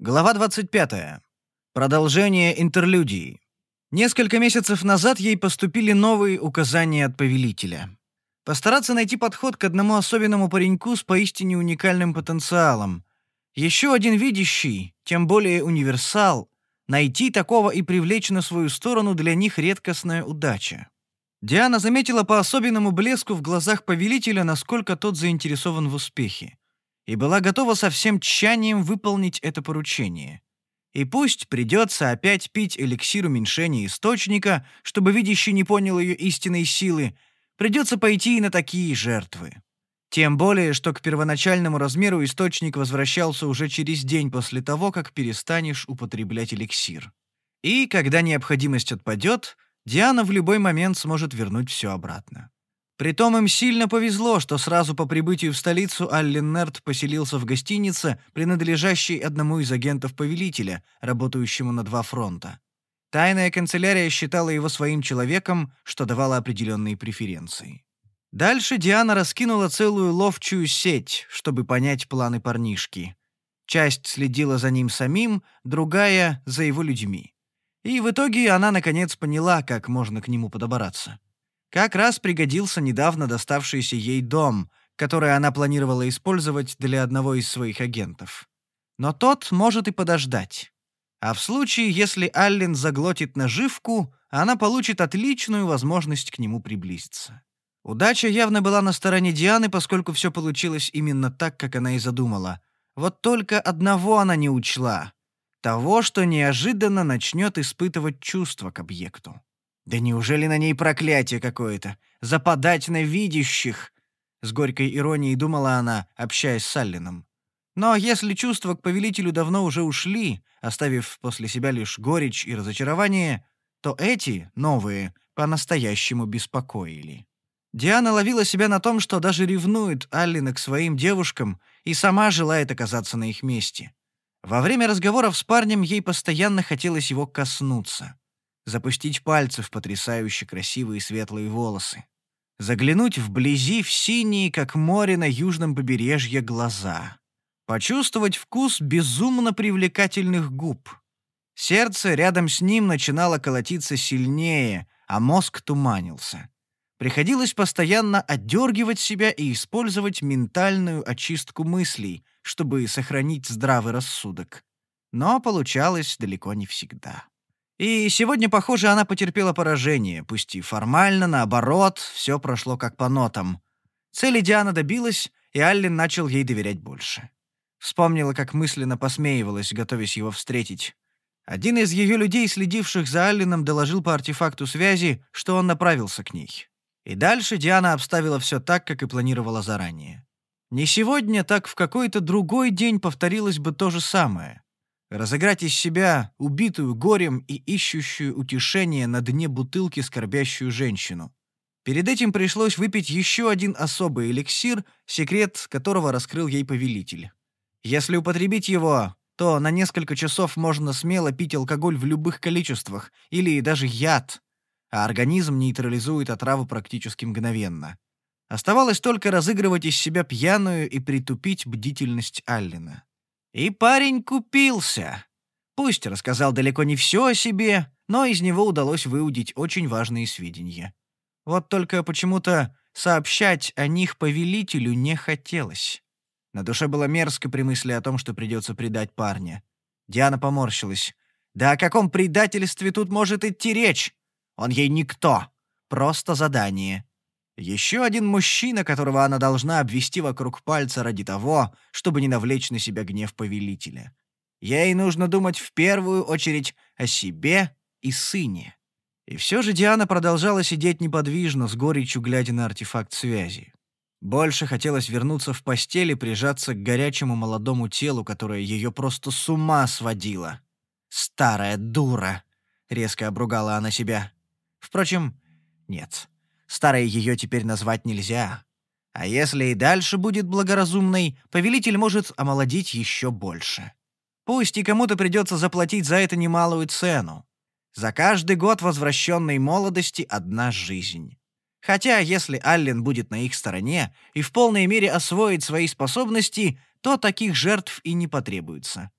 Глава 25. Продолжение интерлюдии. Несколько месяцев назад ей поступили новые указания от повелителя. Постараться найти подход к одному особенному пареньку с поистине уникальным потенциалом. Еще один видящий, тем более универсал, найти такого и привлечь на свою сторону для них редкостная удача. Диана заметила по особенному блеску в глазах повелителя, насколько тот заинтересован в успехе и была готова со всем тщанием выполнить это поручение. И пусть придется опять пить эликсир уменьшения источника, чтобы видящий не понял ее истинной силы, придется пойти и на такие жертвы. Тем более, что к первоначальному размеру источник возвращался уже через день после того, как перестанешь употреблять эликсир. И, когда необходимость отпадет, Диана в любой момент сможет вернуть все обратно. Притом им сильно повезло, что сразу по прибытию в столицу Аллен Нерт поселился в гостинице, принадлежащей одному из агентов повелителя, работающему на два фронта. Тайная канцелярия считала его своим человеком, что давало определенные преференции. Дальше Диана раскинула целую ловчую сеть, чтобы понять планы парнишки. Часть следила за ним самим, другая — за его людьми. И в итоге она наконец поняла, как можно к нему подобраться. Как раз пригодился недавно доставшийся ей дом, который она планировала использовать для одного из своих агентов. Но тот может и подождать. А в случае, если Аллен заглотит наживку, она получит отличную возможность к нему приблизиться. Удача явно была на стороне Дианы, поскольку все получилось именно так, как она и задумала. Вот только одного она не учла — того, что неожиданно начнет испытывать чувства к объекту. Да неужели на ней проклятие какое-то? Западать на видящих? С горькой иронией думала она, общаясь с Саллином. Но если чувства к повелителю давно уже ушли, оставив после себя лишь горечь и разочарование, то эти, новые, по-настоящему беспокоили. Диана ловила себя на том, что даже ревнует Аллина к своим девушкам и сама желает оказаться на их месте. Во время разговоров с парнем ей постоянно хотелось его коснуться запустить пальцы в потрясающе красивые светлые волосы, заглянуть вблизи в синие, как море на южном побережье, глаза, почувствовать вкус безумно привлекательных губ. Сердце рядом с ним начинало колотиться сильнее, а мозг туманился. Приходилось постоянно отдергивать себя и использовать ментальную очистку мыслей, чтобы сохранить здравый рассудок. Но получалось далеко не всегда. И сегодня, похоже, она потерпела поражение, пусть и формально, наоборот, все прошло как по нотам. Цели Диана добилась, и Аллен начал ей доверять больше. Вспомнила, как мысленно посмеивалась, готовясь его встретить. Один из ее людей, следивших за Алленом, доложил по артефакту связи, что он направился к ней. И дальше Диана обставила все так, как и планировала заранее. Не сегодня, так в какой-то другой день повторилось бы то же самое разыграть из себя убитую горем и ищущую утешение на дне бутылки скорбящую женщину. Перед этим пришлось выпить еще один особый эликсир, секрет которого раскрыл ей повелитель. Если употребить его, то на несколько часов можно смело пить алкоголь в любых количествах или даже яд, а организм нейтрализует отраву практически мгновенно. Оставалось только разыгрывать из себя пьяную и притупить бдительность Аллена. И парень купился. Пусть рассказал далеко не все о себе, но из него удалось выудить очень важные сведения. Вот только почему-то сообщать о них повелителю не хотелось. На душе было мерзко при мысли о том, что придется предать парня. Диана поморщилась. «Да о каком предательстве тут может идти речь? Он ей никто. Просто задание. Еще один мужчина, которого она должна обвести вокруг пальца ради того, чтобы не навлечь на себя гнев повелителя. Ей нужно думать в первую очередь о себе и сыне. И все же Диана продолжала сидеть неподвижно, с горечью глядя на артефакт связи. Больше хотелось вернуться в постель и прижаться к горячему молодому телу, которое ее просто с ума сводило. «Старая дура!» — резко обругала она себя. Впрочем, нет. Старой ее теперь назвать нельзя. А если и дальше будет благоразумной, повелитель может омолодить еще больше. Пусть и кому-то придется заплатить за это немалую цену. За каждый год возвращенной молодости одна жизнь. Хотя, если Аллен будет на их стороне и в полной мере освоит свои способности, то таких жертв и не потребуется.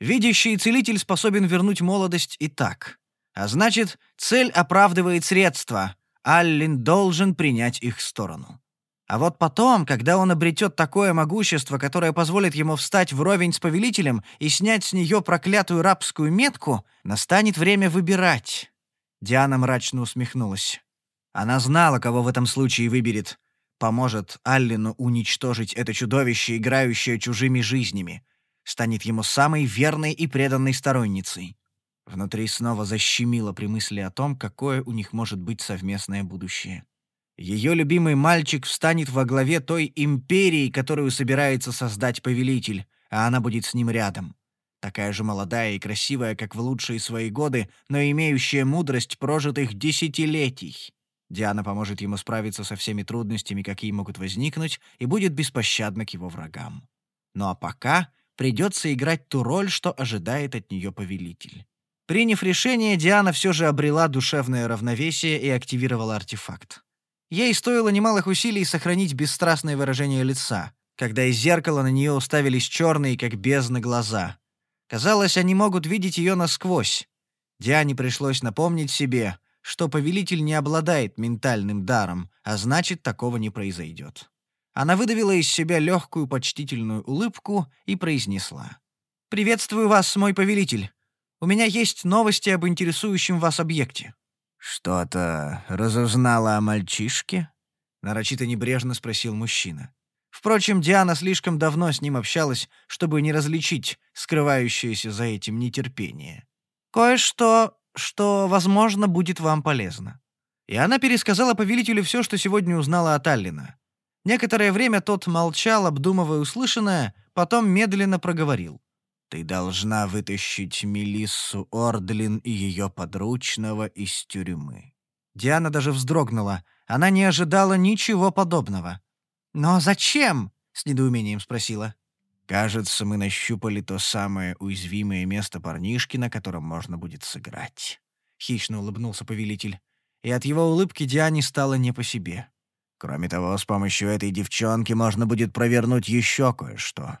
Видящий целитель способен вернуть молодость и так. А значит, цель оправдывает средства. Аллин должен принять их сторону. А вот потом, когда он обретет такое могущество, которое позволит ему встать вровень с повелителем и снять с нее проклятую рабскую метку, настанет время выбирать. Диана мрачно усмехнулась. Она знала, кого в этом случае выберет. Поможет Аллину уничтожить это чудовище, играющее чужими жизнями. Станет ему самой верной и преданной сторонницей. Внутри снова защемило при мысли о том, какое у них может быть совместное будущее. Ее любимый мальчик встанет во главе той империи, которую собирается создать повелитель, а она будет с ним рядом. Такая же молодая и красивая, как в лучшие свои годы, но имеющая мудрость прожитых десятилетий. Диана поможет ему справиться со всеми трудностями, какие могут возникнуть, и будет беспощадна к его врагам. Ну а пока придется играть ту роль, что ожидает от нее повелитель. Приняв решение, Диана все же обрела душевное равновесие и активировала артефакт. Ей стоило немалых усилий сохранить бесстрастное выражение лица, когда из зеркала на нее уставились черные, как бездны, глаза. Казалось, они могут видеть ее насквозь. Диане пришлось напомнить себе, что повелитель не обладает ментальным даром, а значит, такого не произойдет. Она выдавила из себя легкую почтительную улыбку и произнесла. «Приветствую вас, мой повелитель. У меня есть новости об интересующем вас объекте». «Что-то разузнала о мальчишке?» — нарочито небрежно спросил мужчина. Впрочем, Диана слишком давно с ним общалась, чтобы не различить скрывающееся за этим нетерпение. «Кое-что, что, возможно, будет вам полезно». И она пересказала повелителю все, что сегодня узнала от Аллина. Некоторое время тот молчал, обдумывая услышанное, потом медленно проговорил. Ты должна вытащить Мелиссу Ордлин и ее подручного из тюрьмы». Диана даже вздрогнула. Она не ожидала ничего подобного. «Но зачем?» — с недоумением спросила. «Кажется, мы нащупали то самое уязвимое место парнишки, на котором можно будет сыграть». Хищно улыбнулся повелитель. И от его улыбки Диане стало не по себе. «Кроме того, с помощью этой девчонки можно будет провернуть еще кое-что.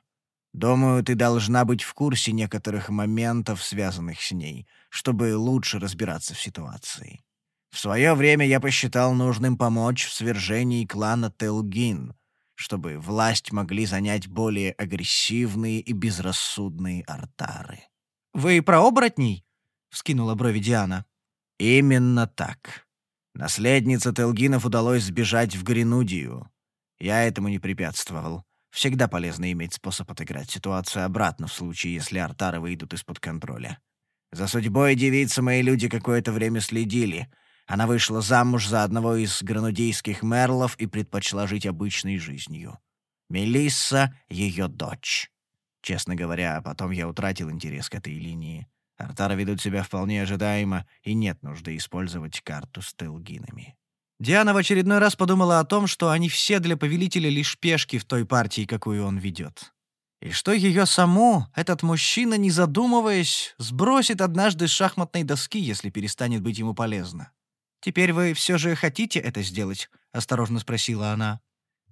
Думаю, ты должна быть в курсе некоторых моментов, связанных с ней, чтобы лучше разбираться в ситуации. В свое время я посчитал нужным помочь в свержении клана Телгин, чтобы власть могли занять более агрессивные и безрассудные артары. «Вы про оборотней?» — вскинула брови Диана. «Именно так. Наследнице Телгинов удалось сбежать в Гренудию. Я этому не препятствовал. Всегда полезно иметь способ отыграть ситуацию обратно в случае, если артары выйдут из-под контроля. За судьбой девицы мои люди какое-то время следили. Она вышла замуж за одного из гранудейских мерлов и предпочла жить обычной жизнью. Мелисса — ее дочь. Честно говоря, потом я утратил интерес к этой линии. Артары ведут себя вполне ожидаемо, и нет нужды использовать карту с телгинами. Диана в очередной раз подумала о том, что они все для повелителя лишь пешки в той партии, какую он ведет. И что ее саму этот мужчина, не задумываясь, сбросит однажды с шахматной доски, если перестанет быть ему полезно. «Теперь вы все же хотите это сделать?» — осторожно спросила она.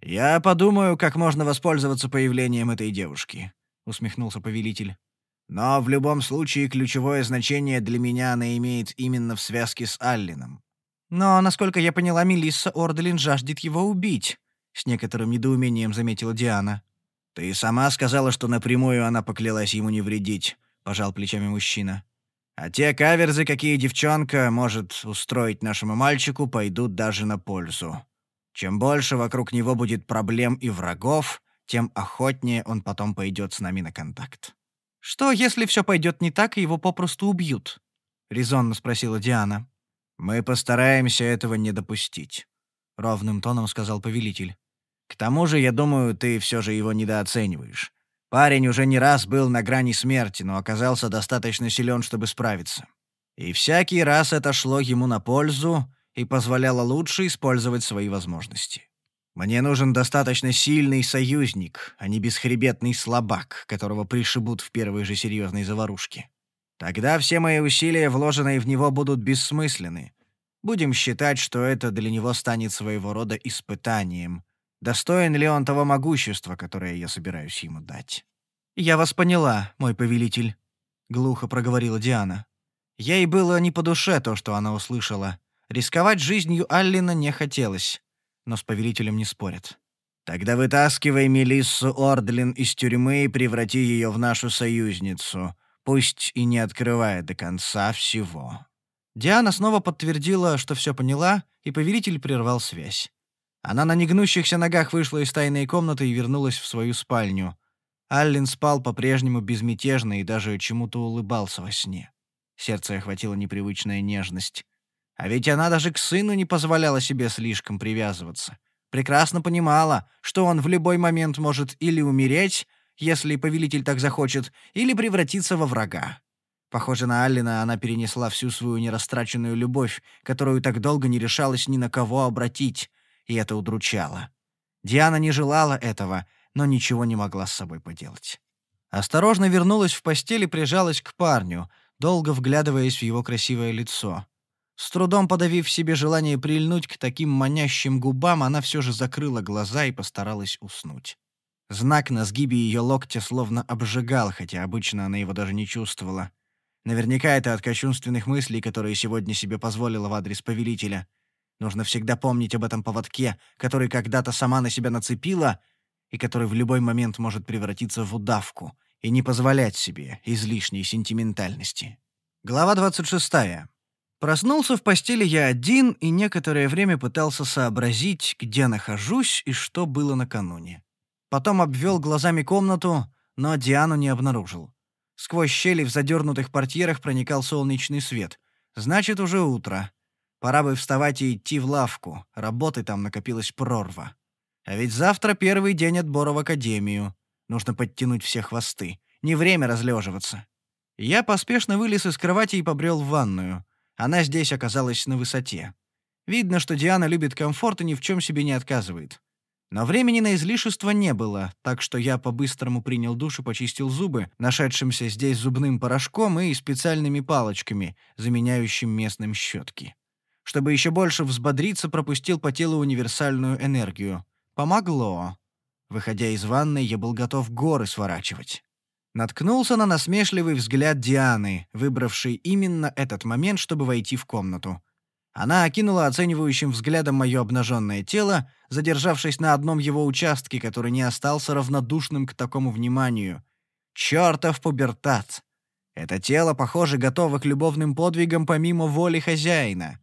«Я подумаю, как можно воспользоваться появлением этой девушки», — усмехнулся повелитель. «Но в любом случае ключевое значение для меня она имеет именно в связке с Аллином. Но, насколько я поняла, Мелисса Орделин жаждет его убить», — с некоторым недоумением заметила Диана. «Ты сама сказала, что напрямую она поклялась ему не вредить», — пожал плечами мужчина. «А те каверзы, какие девчонка может устроить нашему мальчику, пойдут даже на пользу. Чем больше вокруг него будет проблем и врагов, тем охотнее он потом пойдет с нами на контакт». «Что, если все пойдет не так, и его попросту убьют?» — резонно спросила Диана. «Мы постараемся этого не допустить», — ровным тоном сказал повелитель. «К тому же, я думаю, ты все же его недооцениваешь. Парень уже не раз был на грани смерти, но оказался достаточно силен, чтобы справиться. И всякий раз это шло ему на пользу и позволяло лучше использовать свои возможности. Мне нужен достаточно сильный союзник, а не бесхребетный слабак, которого пришибут в первой же серьезной заварушке. Тогда все мои усилия, вложенные в него, будут бессмысленны. Будем считать, что это для него станет своего рода испытанием. Достоин ли он того могущества, которое я собираюсь ему дать? «Я вас поняла, мой повелитель», глухо проговорила Диана. Ей было не по душе то, что она услышала. Рисковать жизнью Аллина не хотелось, но с повелителем не спорят. «Тогда вытаскивай Мелиссу Ордлин из тюрьмы и преврати ее в нашу союзницу, пусть и не открывая до конца всего». Диана снова подтвердила, что все поняла, и повелитель прервал связь. Она на негнущихся ногах вышла из тайной комнаты и вернулась в свою спальню. Аллен спал по-прежнему безмятежно и даже чему-то улыбался во сне. Сердце охватила непривычная нежность. А ведь она даже к сыну не позволяла себе слишком привязываться. Прекрасно понимала, что он в любой момент может или умереть, если повелитель так захочет, или превратиться во врага. Похоже на Аллена, она перенесла всю свою нерастраченную любовь, которую так долго не решалась ни на кого обратить, и это удручало. Диана не желала этого, но ничего не могла с собой поделать. Осторожно вернулась в постель и прижалась к парню, долго вглядываясь в его красивое лицо. С трудом подавив в себе желание прильнуть к таким манящим губам, она все же закрыла глаза и постаралась уснуть. Знак на сгибе ее локтя словно обжигал, хотя обычно она его даже не чувствовала. Наверняка это от кощунственных мыслей, которые сегодня себе позволила в адрес повелителя. Нужно всегда помнить об этом поводке, который когда-то сама на себя нацепила и который в любой момент может превратиться в удавку, и не позволять себе излишней сентиментальности. Глава 26. Проснулся в постели я один и некоторое время пытался сообразить, где нахожусь и что было накануне. Потом обвел глазами комнату, но Диану не обнаружил. Сквозь щели в задернутых портьерах проникал солнечный свет. Значит, уже утро. Пора бы вставать и идти в лавку. Работы там накопилась прорва. А ведь завтра первый день отбора в академию. Нужно подтянуть все хвосты. Не время разлеживаться. Я поспешно вылез из кровати и побрел в ванную. Она здесь оказалась на высоте. Видно, что Диана любит комфорт и ни в чем себе не отказывает. Но времени на излишество не было, так что я по-быстрому принял душ и почистил зубы, нашедшимся здесь зубным порошком и специальными палочками, заменяющим местным щетки. Чтобы еще больше взбодриться, пропустил по телу универсальную энергию. Помогло. Выходя из ванной, я был готов горы сворачивать. Наткнулся на насмешливый взгляд Дианы, выбравшей именно этот момент, чтобы войти в комнату. Она окинула оценивающим взглядом мое обнаженное тело, задержавшись на одном его участке, который не остался равнодушным к такому вниманию. Чертов пубертат! Это тело, похоже, готово к любовным подвигам помимо воли хозяина.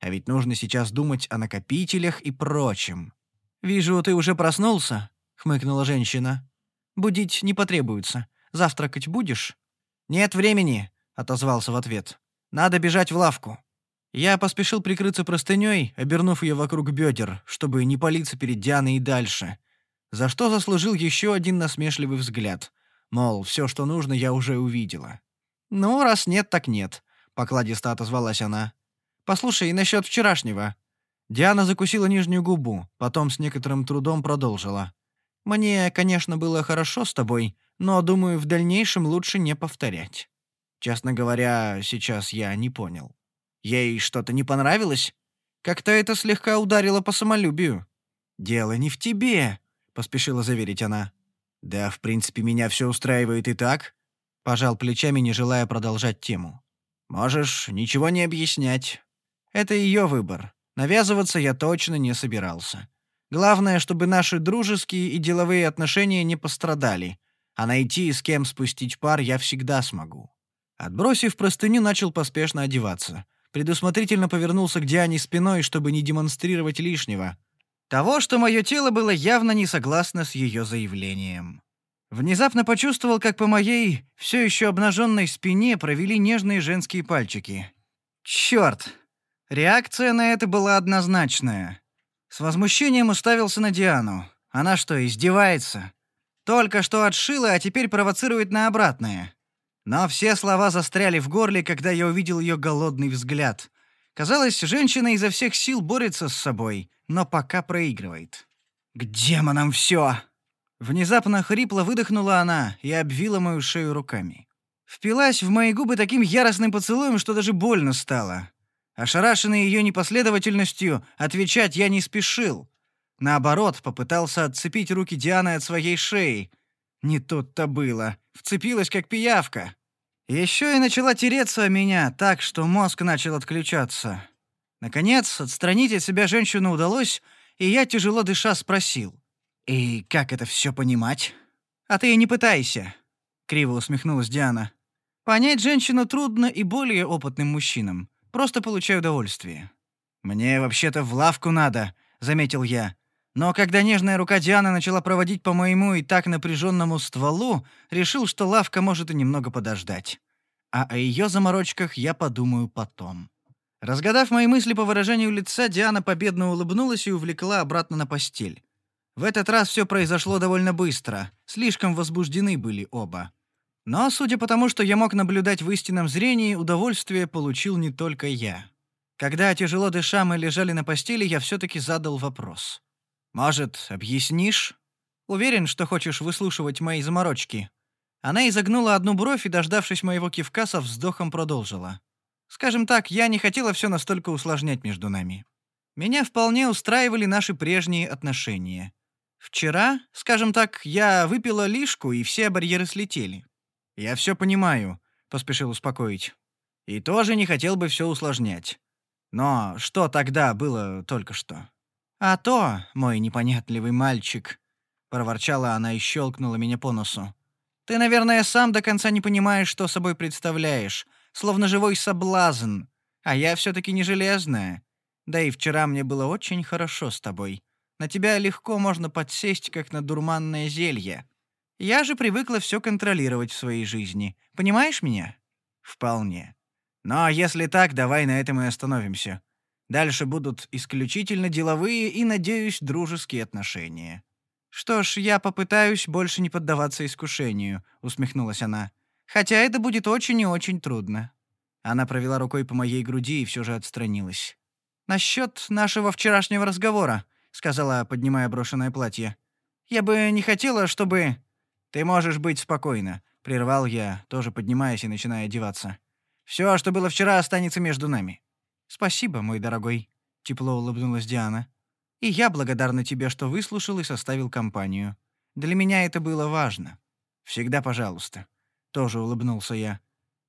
А ведь нужно сейчас думать о накопителях и прочем. «Вижу, ты уже проснулся?» хмыкнула женщина. «Будить не потребуется. Завтракать будешь?» «Нет времени», — отозвался в ответ. «Надо бежать в лавку». Я поспешил прикрыться простыней, обернув ее вокруг бедер, чтобы не палиться перед Дианой и дальше. За что заслужил еще один насмешливый взгляд. Мол, все, что нужно, я уже увидела. «Ну, раз нет, так нет», — покладисто отозвалась она. «Послушай, насчет вчерашнего». Диана закусила нижнюю губу, потом с некоторым трудом продолжила. Мне, конечно, было хорошо с тобой, но, думаю, в дальнейшем лучше не повторять. Честно говоря, сейчас я не понял. Ей что-то не понравилось? Как-то это слегка ударило по самолюбию. «Дело не в тебе», — поспешила заверить она. «Да, в принципе, меня все устраивает и так», — пожал плечами, не желая продолжать тему. «Можешь ничего не объяснять. Это ее выбор. Навязываться я точно не собирался. Главное, чтобы наши дружеские и деловые отношения не пострадали, а найти, с кем спустить пар, я всегда смогу. Отбросив простыню, начал поспешно одеваться. Предусмотрительно повернулся к Диане спиной, чтобы не демонстрировать лишнего. Того, что мое тело было явно не согласно с ее заявлением. Внезапно почувствовал, как по моей все еще обнаженной спине провели нежные женские пальчики. Черт! Реакция на это была однозначная. С возмущением уставился на Диану. Она что, издевается? Только что отшила, а теперь провоцирует на обратное. Но все слова застряли в горле, когда я увидел ее голодный взгляд. Казалось, женщина изо всех сил борется с собой, но пока проигрывает. «К демонам все!» Внезапно хрипло выдохнула она и обвила мою шею руками. Впилась в мои губы таким яростным поцелуем, что даже больно стало. Ошарашенный ее непоследовательностью, отвечать я не спешил. Наоборот, попытался отцепить руки Дианы от своей шеи. Не тут-то было. Вцепилась, как пиявка. Еще и начала тереться о меня так, что мозг начал отключаться. Наконец, отстранить от себя женщину удалось, и я, тяжело дыша, спросил. «И как это все понимать?» «А ты и не пытайся», — криво усмехнулась Диана. «Понять женщину трудно и более опытным мужчинам. Просто получаю удовольствие». «Мне вообще-то в лавку надо», — заметил я. Но когда нежная рука Дианы начала проводить по моему и так напряженному стволу, решил, что лавка может и немного подождать. А о ее заморочках я подумаю потом. Разгадав мои мысли по выражению лица, Диана победно улыбнулась и увлекла обратно на постель. В этот раз все произошло довольно быстро, слишком возбуждены были оба. Но, судя по тому, что я мог наблюдать в истинном зрении, удовольствие получил не только я. Когда, тяжело дыша, мы лежали на постели, я все-таки задал вопрос. «Может, объяснишь? Уверен, что хочешь выслушивать мои заморочки?» Она изогнула одну бровь и, дождавшись моего кивка, со вздохом продолжила. Скажем так, я не хотела все настолько усложнять между нами. Меня вполне устраивали наши прежние отношения. Вчера, скажем так, я выпила лишку, и все барьеры слетели. Я все понимаю, поспешил успокоить. И тоже не хотел бы все усложнять. Но что тогда было только что? А то, мой непонятливый мальчик, проворчала она и щелкнула меня по носу. Ты, наверное, сам до конца не понимаешь, что собой представляешь, словно живой соблазн. А я все-таки не железная. Да и вчера мне было очень хорошо с тобой. На тебя легко можно подсесть, как на дурманное зелье. Я же привыкла все контролировать в своей жизни. Понимаешь меня? Вполне. Но если так, давай на этом и остановимся. Дальше будут исключительно деловые и, надеюсь, дружеские отношения. Что ж, я попытаюсь больше не поддаваться искушению, усмехнулась она. Хотя это будет очень и очень трудно». Она провела рукой по моей груди и все же отстранилась. «Насчет нашего вчерашнего разговора», — сказала, поднимая брошенное платье. «Я бы не хотела, чтобы...» «Ты можешь быть спокойна», — прервал я, тоже поднимаясь и начиная одеваться. «Все, что было вчера, останется между нами». «Спасибо, мой дорогой», — тепло улыбнулась Диана. «И я благодарна тебе, что выслушал и составил компанию. Для меня это было важно. Всегда пожалуйста». Тоже улыбнулся я.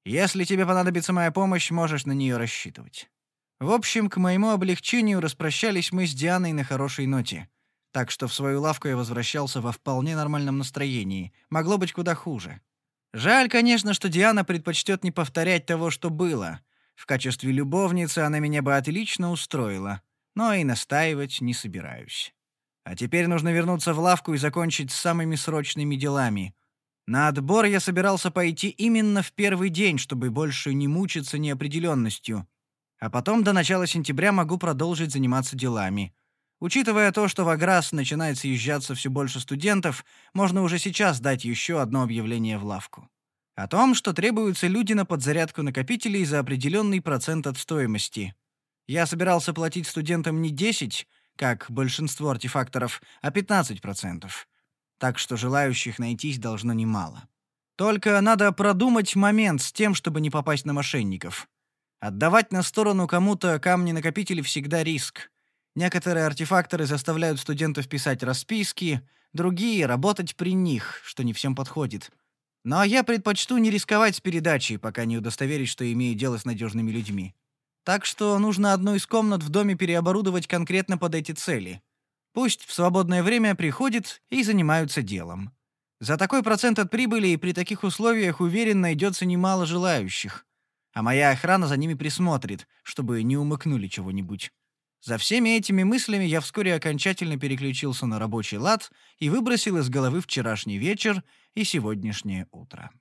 Если тебе понадобится моя помощь, можешь на нее рассчитывать. В общем, к моему облегчению распрощались мы с Дианой на хорошей ноте. Так что в свою лавку я возвращался во вполне нормальном настроении. Могло быть куда хуже. Жаль, конечно, что Диана предпочтет не повторять того, что было. В качестве любовницы она меня бы отлично устроила. Но и настаивать не собираюсь. А теперь нужно вернуться в лавку и закончить с самыми срочными делами. На отбор я собирался пойти именно в первый день, чтобы больше не мучиться неопределенностью. А потом до начала сентября могу продолжить заниматься делами. Учитывая то, что в Аграс начинает съезжаться все больше студентов, можно уже сейчас дать еще одно объявление в лавку. О том, что требуются люди на подзарядку накопителей за определенный процент от стоимости. Я собирался платить студентам не 10, как большинство артефакторов, а 15% так что желающих найтись должно немало. Только надо продумать момент с тем, чтобы не попасть на мошенников. Отдавать на сторону кому-то камни-накопители всегда риск. Некоторые артефакторы заставляют студентов писать расписки, другие — работать при них, что не всем подходит. Но я предпочту не рисковать с передачей, пока не удостоверюсь, что имею дело с надежными людьми. Так что нужно одну из комнат в доме переоборудовать конкретно под эти цели — Пусть в свободное время приходит и занимаются делом. За такой процент от прибыли и при таких условиях, уверен, найдется немало желающих. А моя охрана за ними присмотрит, чтобы не умыкнули чего-нибудь. За всеми этими мыслями я вскоре окончательно переключился на рабочий лад и выбросил из головы вчерашний вечер и сегодняшнее утро.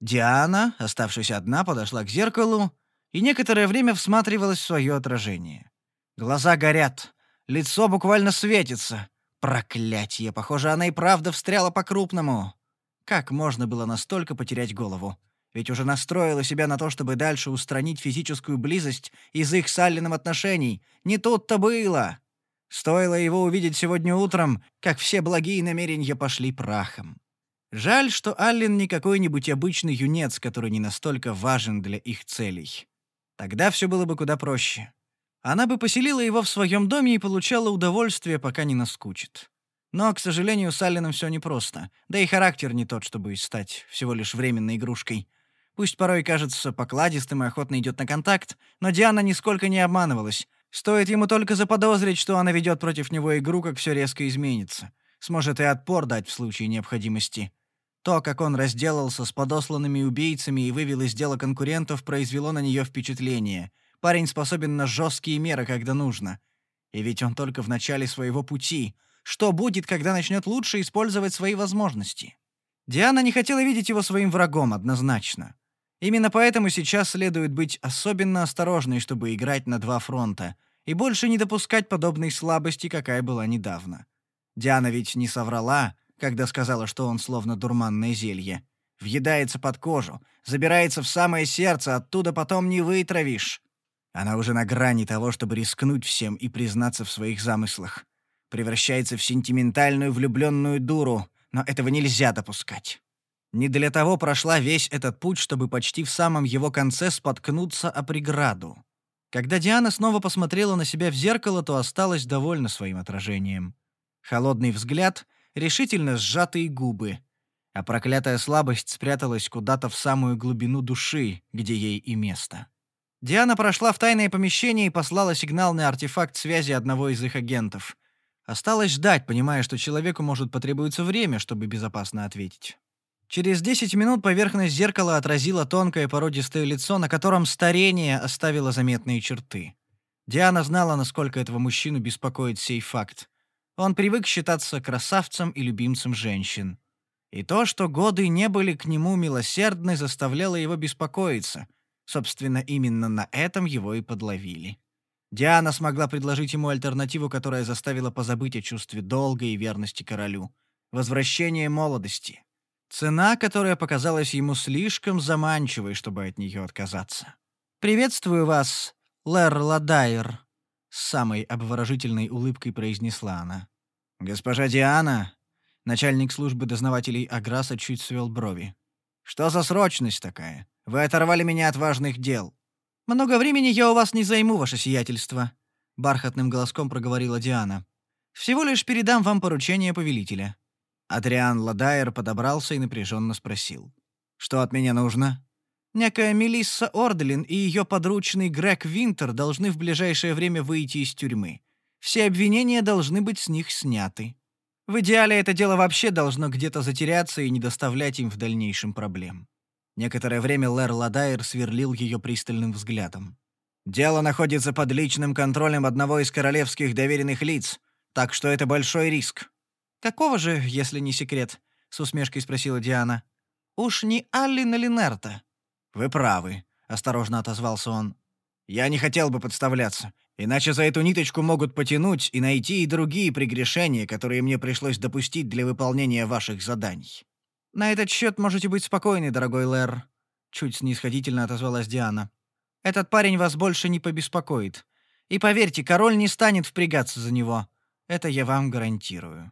Диана, оставшись одна, подошла к зеркалу и некоторое время всматривалась в свое отражение. Глаза горят, Лицо буквально светится. Проклятье, похоже, она и правда встряла по-крупному. Как можно было настолько потерять голову? Ведь уже настроила себя на то, чтобы дальше устранить физическую близость из их с отношений. Не тут-то было. Стоило его увидеть сегодня утром, как все благие намерения пошли прахом. Жаль, что Аллен не какой-нибудь обычный юнец, который не настолько важен для их целей. Тогда все было бы куда проще. Она бы поселила его в своем доме и получала удовольствие, пока не наскучит. Но, к сожалению, с Алленом все непросто. Да и характер не тот, чтобы стать всего лишь временной игрушкой. Пусть порой кажется покладистым и охотно идет на контакт, но Диана нисколько не обманывалась. Стоит ему только заподозрить, что она ведет против него игру, как все резко изменится. Сможет и отпор дать в случае необходимости. То, как он разделался с подосланными убийцами и вывел из дела конкурентов, произвело на нее впечатление. Парень способен на жесткие меры, когда нужно. И ведь он только в начале своего пути. Что будет, когда начнет лучше использовать свои возможности? Диана не хотела видеть его своим врагом однозначно. Именно поэтому сейчас следует быть особенно осторожной, чтобы играть на два фронта, и больше не допускать подобной слабости, какая была недавно. Диана ведь не соврала, когда сказала, что он словно дурманное зелье. Въедается под кожу, забирается в самое сердце, оттуда потом не вытравишь. Она уже на грани того, чтобы рискнуть всем и признаться в своих замыслах. Превращается в сентиментальную влюбленную дуру, но этого нельзя допускать. Не для того прошла весь этот путь, чтобы почти в самом его конце споткнуться о преграду. Когда Диана снова посмотрела на себя в зеркало, то осталась довольна своим отражением. Холодный взгляд, решительно сжатые губы. А проклятая слабость спряталась куда-то в самую глубину души, где ей и место. Диана прошла в тайное помещение и послала сигнал артефакт связи одного из их агентов. Осталось ждать, понимая, что человеку может потребуется время, чтобы безопасно ответить. Через 10 минут поверхность зеркала отразила тонкое породистое лицо, на котором старение оставило заметные черты. Диана знала, насколько этого мужчину беспокоит сей факт. Он привык считаться красавцем и любимцем женщин. И то, что годы не были к нему милосердны, заставляло его беспокоиться. Собственно, именно на этом его и подловили. Диана смогла предложить ему альтернативу, которая заставила позабыть о чувстве долга и верности королю. Возвращение молодости. Цена, которая показалась ему слишком заманчивой, чтобы от нее отказаться. «Приветствую вас, Лэр Ладайр», — с самой обворожительной улыбкой произнесла она. «Госпожа Диана», — начальник службы дознавателей Аграса чуть свел брови. «Что за срочность такая? Вы оторвали меня от важных дел». «Много времени я у вас не займу, ваше сиятельство», — бархатным голоском проговорила Диана. «Всего лишь передам вам поручение повелителя. Адриан Ладайер подобрался и напряженно спросил. «Что от меня нужно?» «Некая Мелисса Орделин и ее подручный Грег Винтер должны в ближайшее время выйти из тюрьмы. Все обвинения должны быть с них сняты. В идеале это дело вообще должно где-то затеряться и не доставлять им в дальнейшем проблем». Некоторое время Лэр Ладайер сверлил ее пристальным взглядом. «Дело находится под личным контролем одного из королевских доверенных лиц, так что это большой риск. «Какого же, если не секрет?» — с усмешкой спросила Диана. «Уж не Аллина Линерта?» «Вы правы», — осторожно отозвался он. «Я не хотел бы подставляться, иначе за эту ниточку могут потянуть и найти и другие прегрешения, которые мне пришлось допустить для выполнения ваших заданий». «На этот счет можете быть спокойны, дорогой Лэр», — чуть снисходительно отозвалась Диана. «Этот парень вас больше не побеспокоит. И поверьте, король не станет впрягаться за него. Это я вам гарантирую».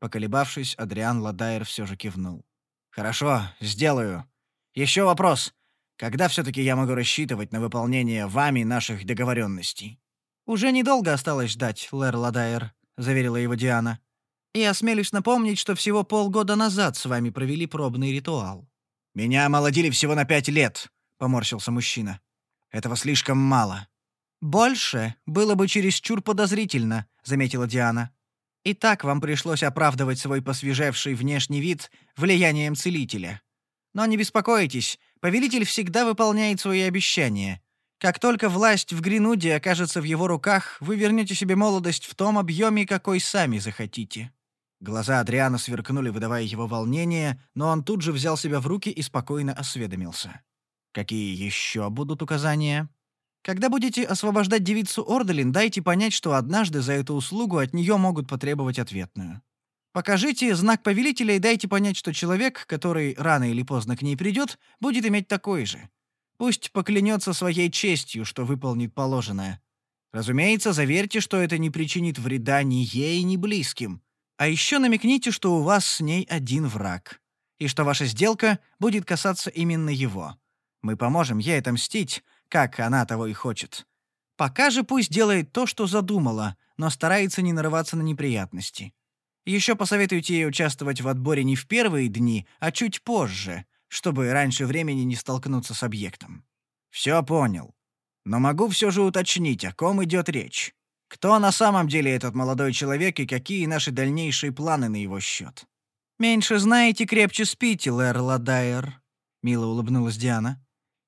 Поколебавшись, Адриан Ладайер все же кивнул. «Хорошо, сделаю. Еще вопрос. Когда все-таки я могу рассчитывать на выполнение вами наших договоренностей?» «Уже недолго осталось ждать, Лэр Ладайер», — заверила его Диана. «И осмелюсь напомнить, что всего полгода назад с вами провели пробный ритуал». «Меня омолодили всего на пять лет», — поморщился мужчина. «Этого слишком мало». «Больше было бы чересчур подозрительно», — заметила Диана. И так вам пришлось оправдывать свой посвежевший внешний вид влиянием целителя. Но не беспокойтесь, повелитель всегда выполняет свои обещания. Как только власть в Гринуде окажется в его руках, вы вернете себе молодость в том объеме, какой сами захотите». Глаза Адриана сверкнули, выдавая его волнение, но он тут же взял себя в руки и спокойно осведомился. «Какие еще будут указания?» Когда будете освобождать девицу Орделин, дайте понять, что однажды за эту услугу от нее могут потребовать ответную. Покажите знак повелителя и дайте понять, что человек, который рано или поздно к ней придет, будет иметь такой же. Пусть поклянется своей честью, что выполнит положенное. Разумеется, заверьте, что это не причинит вреда ни ей, ни близким. А еще намекните, что у вас с ней один враг, и что ваша сделка будет касаться именно его. Мы поможем ей отомстить, как она того и хочет. Пока же пусть делает то, что задумала, но старается не нарываться на неприятности. Еще посоветуйте ей участвовать в отборе не в первые дни, а чуть позже, чтобы раньше времени не столкнуться с объектом. Все понял. Но могу все же уточнить, о ком идет речь. Кто на самом деле этот молодой человек и какие наши дальнейшие планы на его счет? «Меньше знаете, крепче спите, Лэр Ладайер», — мило улыбнулась Диана.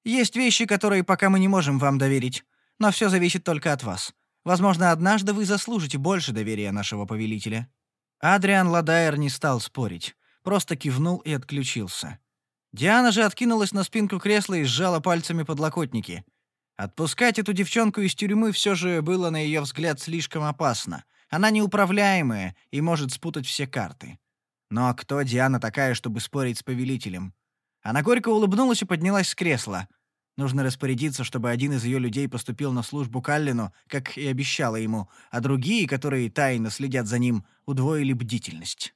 «Есть вещи, которые пока мы не можем вам доверить, но все зависит только от вас. Возможно, однажды вы заслужите больше доверия нашего повелителя». Адриан Ладайер не стал спорить, просто кивнул и отключился. Диана же откинулась на спинку кресла и сжала пальцами подлокотники. Отпускать эту девчонку из тюрьмы все же было, на ее взгляд, слишком опасно. Она неуправляемая и может спутать все карты. Но кто Диана такая, чтобы спорить с повелителем? Она горько улыбнулась и поднялась с кресла. Нужно распорядиться, чтобы один из ее людей поступил на службу Каллину, как и обещала ему, а другие, которые тайно следят за ним, удвоили бдительность.